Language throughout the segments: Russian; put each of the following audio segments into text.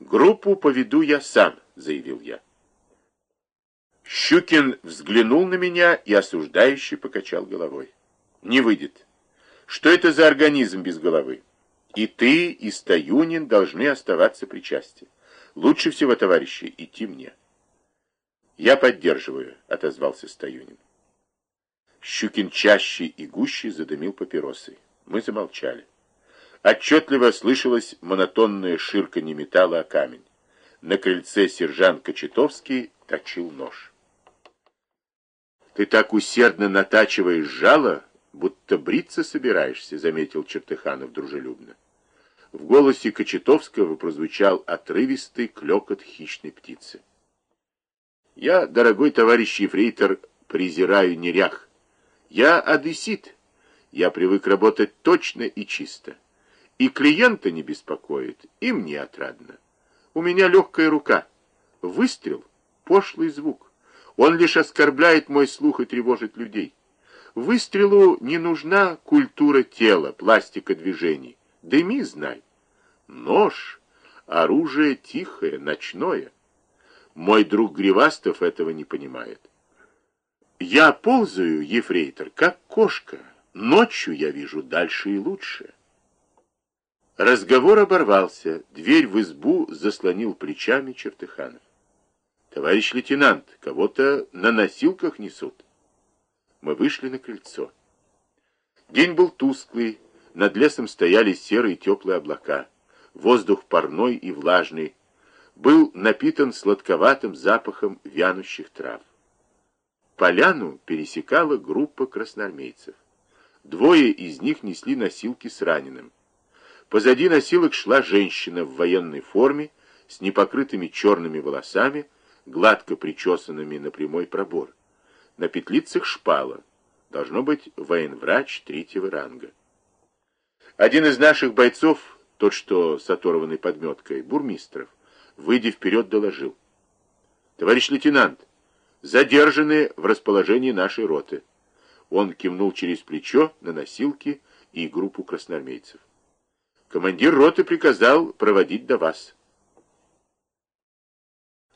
«Группу поведу я сам», — заявил я. Щукин взглянул на меня и осуждающе покачал головой. «Не выйдет. Что это за организм без головы? И ты, и Стаюнин должны оставаться при части. Лучше всего, товарищи, идти мне». «Я поддерживаю», — отозвался Стаюнин. Щукин чаще и гуще задымил папиросой. Мы замолчали. Отчетливо слышалось монотонное ширканье металла о камень. На крыльце сержант Кочетовский точил нож. «Ты так усердно натачиваешь жало, будто бриться собираешься», — заметил Чертыханов дружелюбно. В голосе Кочетовского прозвучал отрывистый клекот хищной птицы. «Я, дорогой товарищ ефрейтор, презираю нерях. Я одессит. Я привык работать точно и чисто. И клиента не беспокоит, и мне отрадно. У меня легкая рука. Выстрел — пошлый звук. Он лишь оскорбляет мой слух и тревожит людей. Выстрелу не нужна культура тела, пластика движений. Дыми, знай. Нож — оружие тихое, ночное. Мой друг Гривастов этого не понимает. Я ползаю, ефрейтор, как кошка. Ночью я вижу дальше и лучше. Разговор оборвался. Дверь в избу заслонил плечами Чертыханов. «Товарищ лейтенант, кого-то на носилках несут». Мы вышли на крыльцо. День был тусклый, над лесом стояли серые теплые облака. Воздух парной и влажный, был напитан сладковатым запахом вянущих трав. Поляну пересекала группа красноармейцев. Двое из них несли носилки с раненым. Позади носилок шла женщина в военной форме, с непокрытыми черными волосами, гладко причесанными на прямой пробор. На петлицах шпала. Должно быть военврач третьего ранга. Один из наших бойцов, тот, что с оторванной подметкой, бурмистров, выйдя вперед, доложил. «Товарищ лейтенант, задержаны в расположении нашей роты. Он кивнул через плечо на носилки и группу красноармейцев. Командир роты приказал проводить до вас.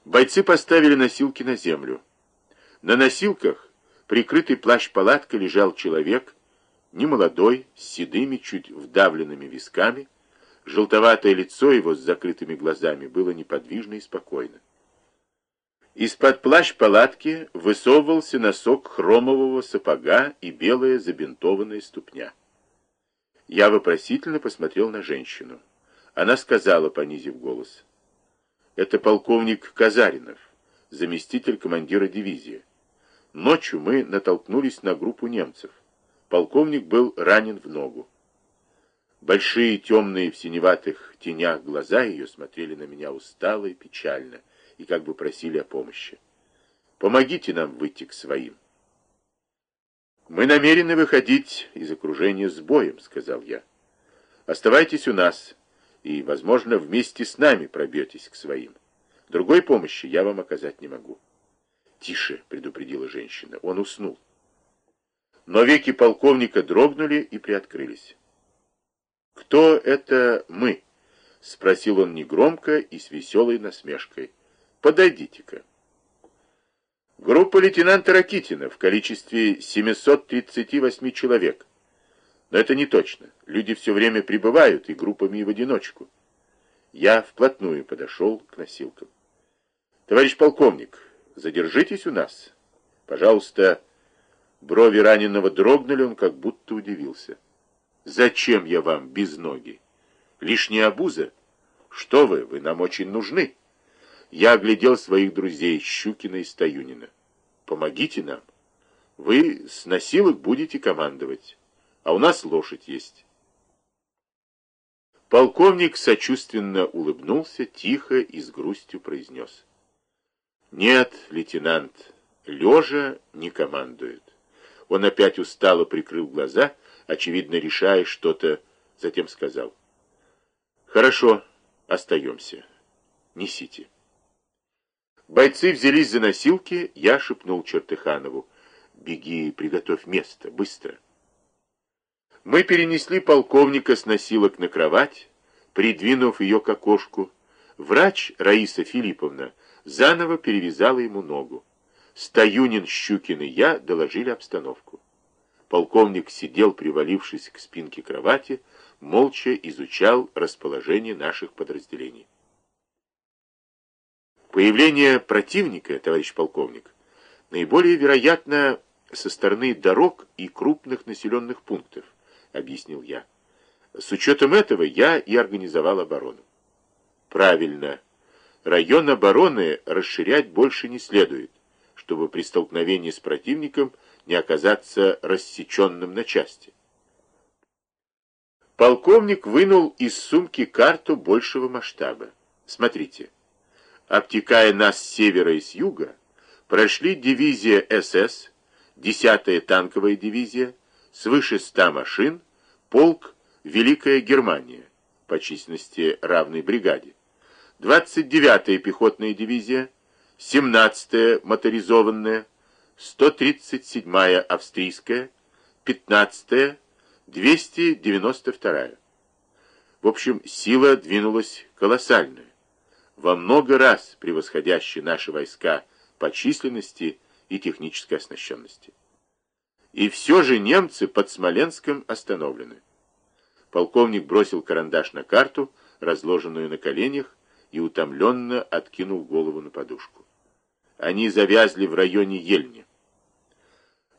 Бойцы поставили носилки на землю. На носилках, прикрытый плащ-палаткой, лежал человек, немолодой, с седыми, чуть вдавленными висками. Желтоватое лицо его с закрытыми глазами было неподвижно и спокойно. Из-под плащ-палатки высовывался носок хромового сапога и белая забинтованная ступня. Я вопросительно посмотрел на женщину. Она сказала, понизив голос, «Это полковник Казаринов, заместитель командира дивизии. Ночью мы натолкнулись на группу немцев. Полковник был ранен в ногу. Большие темные в синеватых тенях глаза ее смотрели на меня устало и печально и как бы просили о помощи. Помогите нам выйти к своим. Мы намерены выходить из окружения с боем, сказал я. Оставайтесь у нас, и, возможно, вместе с нами пробьетесь к своим. Другой помощи я вам оказать не могу. Тише, предупредила женщина, он уснул. Но веки полковника дрогнули и приоткрылись. «Кто это мы?» — спросил он негромко и с веселой насмешкой. Подойдите-ка. Группа лейтенанта Ракитина в количестве 738 человек. Но это не точно. Люди все время прибывают и группами, и в одиночку. Я вплотную подошел к носилкам. Товарищ полковник, задержитесь у нас. Пожалуйста, брови раненого дрогнули, он как будто удивился. Зачем я вам без ноги? Лишняя обуза? Что вы, вы нам очень нужны. Я оглядел своих друзей Щукина и Стоюнина. Помогите нам. Вы с носилок будете командовать, а у нас лошадь есть. Полковник сочувственно улыбнулся, тихо и с грустью произнес. Нет, лейтенант, лежа не командует. Он опять устало прикрыл глаза, очевидно решая что-то, затем сказал. Хорошо, остаемся. Несите. Бойцы взялись за носилки, я шепнул Чертыханову. «Беги, приготовь место, быстро!» Мы перенесли полковника с носилок на кровать, придвинув ее к окошку, Врач Раиса Филипповна заново перевязала ему ногу. Стоюнин, Щукин и я доложили обстановку. Полковник сидел, привалившись к спинке кровати, молча изучал расположение наших подразделений. Появление противника, товарищ полковник, наиболее вероятно со стороны дорог и крупных населенных пунктов, объяснил я. С учетом этого я и организовал оборону. Правильно. Район обороны расширять больше не следует, чтобы при столкновении с противником не оказаться рассеченным на части. Полковник вынул из сумки карту большего масштаба. Смотрите. Обтекая нас с севера и с юга, прошли дивизия СС, 10-я танковая дивизия, свыше 100 машин, полк Великая Германия по численности равной бригаде, 29-я пехотная дивизия, 17-я моторизованная, 137-я австрийская, 15-я, 292-я. В общем, сила двинулась колоссальная, во много раз превосходящая наши войска по численности и технической оснащенности. И все же немцы под Смоленском остановлены. Полковник бросил карандаш на карту, разложенную на коленях, и утомленно откинул голову на подушку. Они завязли в районе Ельни.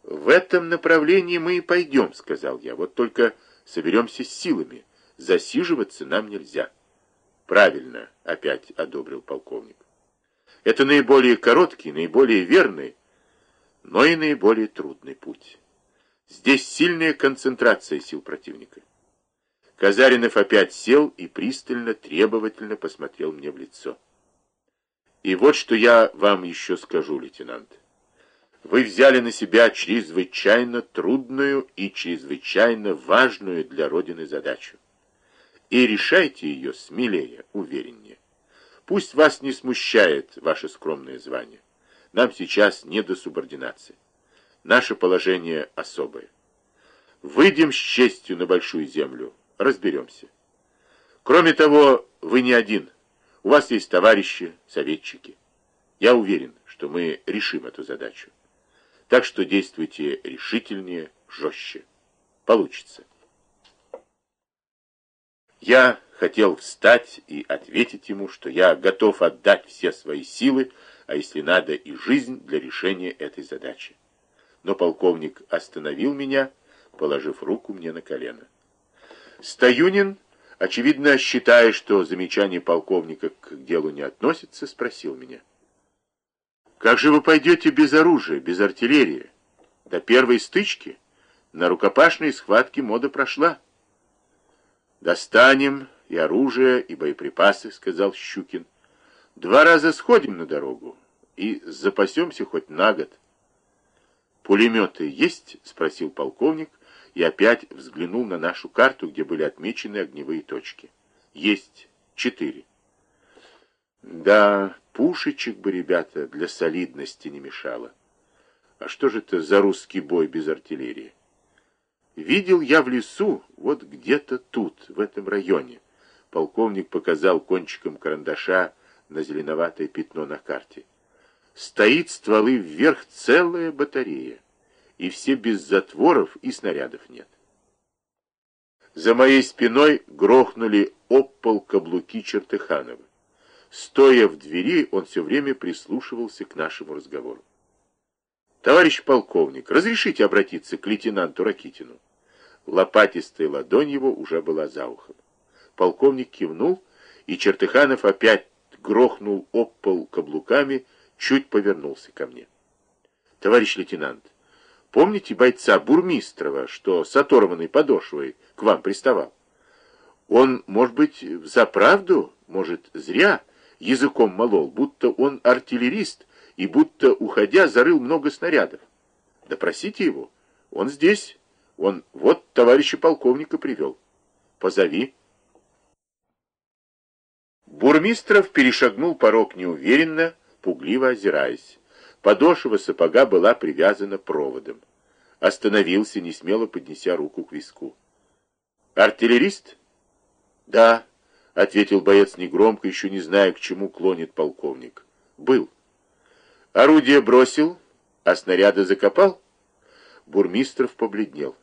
«В этом направлении мы и пойдем», — сказал я. «Вот только соберемся с силами. Засиживаться нам нельзя». «Правильно», — опять одобрил полковник. «Это наиболее короткий, наиболее верный, но и наиболее трудный путь. Здесь сильная концентрация сил противника. Казаринов опять сел и пристально, требовательно посмотрел мне в лицо. И вот что я вам еще скажу, лейтенант. Вы взяли на себя чрезвычайно трудную и чрезвычайно важную для Родины задачу. И решайте ее смелее, увереннее. Пусть вас не смущает ваше скромное звание. Нам сейчас не до субординации. Наше положение особое. Выйдем с честью на большую землю, разберемся. Кроме того, вы не один. У вас есть товарищи, советчики. Я уверен, что мы решим эту задачу. Так что действуйте решительнее, жестче. Получится. Я хотел встать и ответить ему, что я готов отдать все свои силы, а если надо и жизнь для решения этой задачи. Но полковник остановил меня, положив руку мне на колено. Стоюнин, очевидно, считая, что замечание полковника к делу не относится, спросил меня. «Как же вы пойдете без оружия, без артиллерии? До первой стычки на рукопашной схватке мода прошла». «Достанем и оружие, и боеприпасы», — сказал Щукин. «Два раза сходим на дорогу и запасемся хоть на год». «Пулеметы есть?» — спросил полковник, и опять взглянул на нашу карту, где были отмечены огневые точки. Есть четыре. Да, пушечек бы, ребята, для солидности не мешало. А что же это за русский бой без артиллерии? Видел я в лесу, вот где-то тут, в этом районе. Полковник показал кончиком карандаша на зеленоватое пятно на карте. Стоит стволы вверх целая батарея и все без затворов и снарядов нет. За моей спиной грохнули об пол каблуки Чертыханова. Стоя в двери, он все время прислушивался к нашему разговору. «Товарищ полковник, разрешите обратиться к лейтенанту Ракитину?» Лопатистая ладонь его уже была за ухом. Полковник кивнул, и Чертыханов опять грохнул об пол каблуками, чуть повернулся ко мне. «Товарищ лейтенант, Помните бойца Бурмистрова, что с оторванной подошвой к вам приставал? Он, может быть, за правду, может, зря языком молол, будто он артиллерист и будто, уходя, зарыл много снарядов. Допросите его. Он здесь. Он вот товарища полковника привел. Позови. Бурмистров перешагнул порог неуверенно, пугливо озираясь. Подошва сапога была привязана проводом. Остановился, не смело поднеся руку к виску. «Артиллерист?» «Да. — ответил боец негромко, еще не зная, к чему клонит полковник. «Был». «Орудие бросил, а снаряды закопал?» Бурмистров побледнел.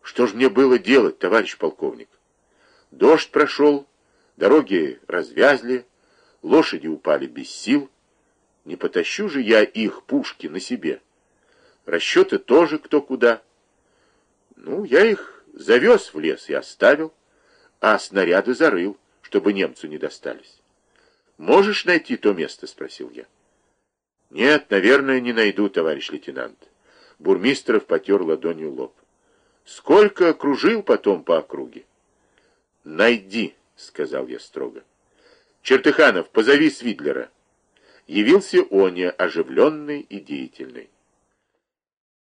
«Что ж мне было делать, товарищ полковник? Дождь прошел, дороги развязли, лошади упали без сил. Не потащу же я их, пушки, на себе. Расчеты тоже кто куда. Ну, я их завез в лес и оставил, а снаряды зарыл, чтобы немцу не достались. «Можешь найти то место?» — спросил я. «Нет, наверное, не найду, товарищ лейтенант». Бурмистров потер ладонью лоб. «Сколько кружил потом по округе?» «Найди», — сказал я строго. «Чертыханов, позови Свидлера». Явился Оня, оживленный и деятельный.